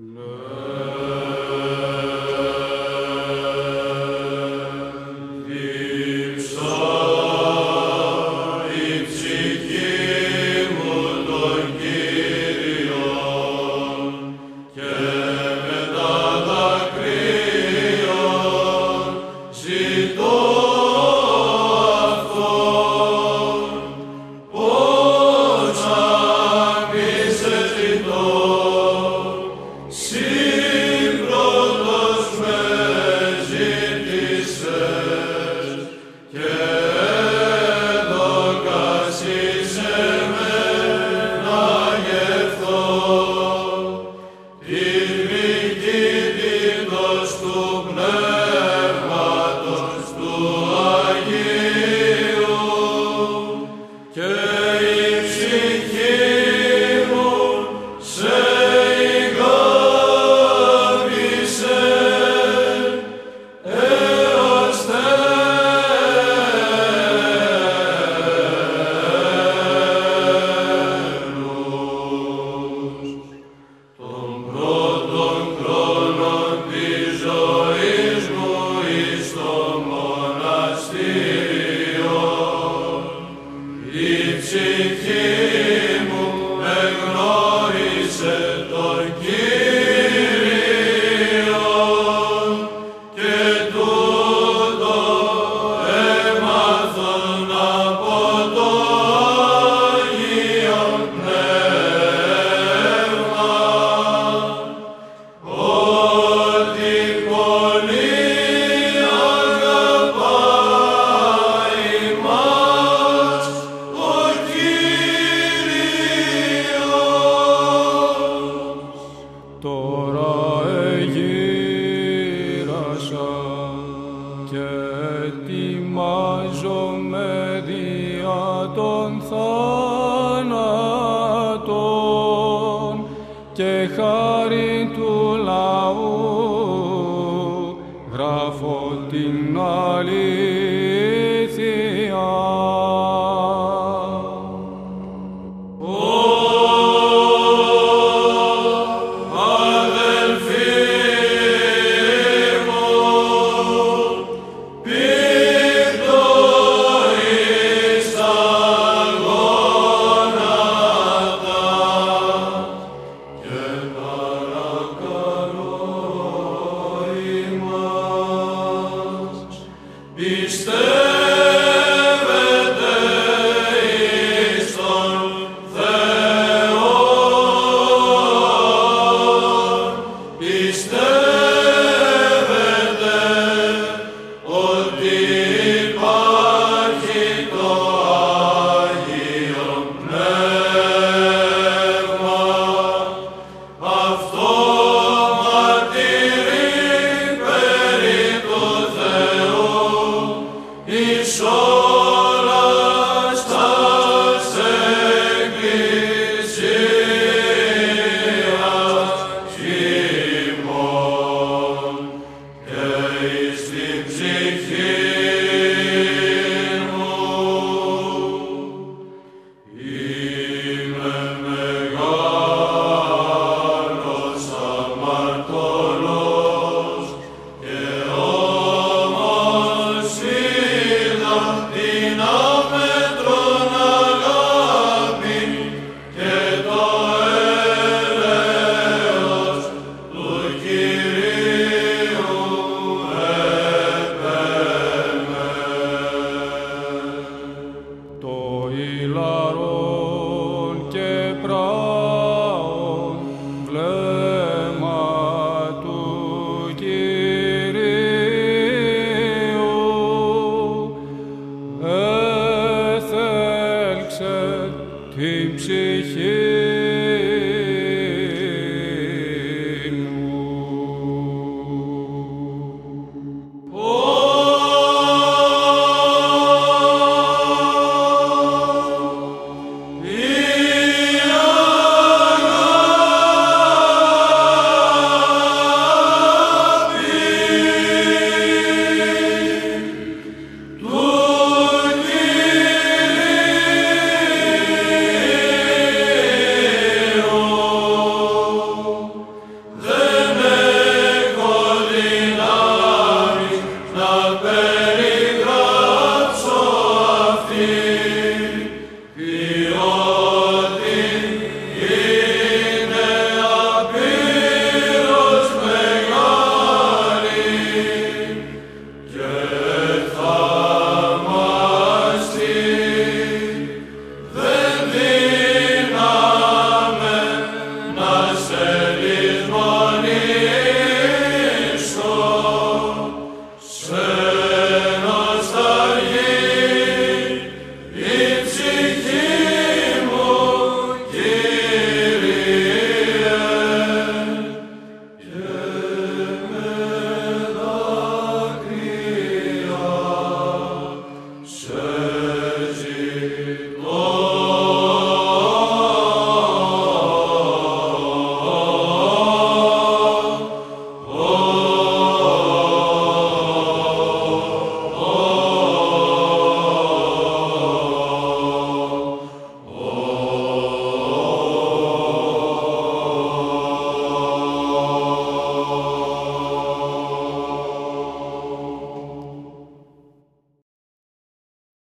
Love. Techa. Sim. Herrscher, dem sich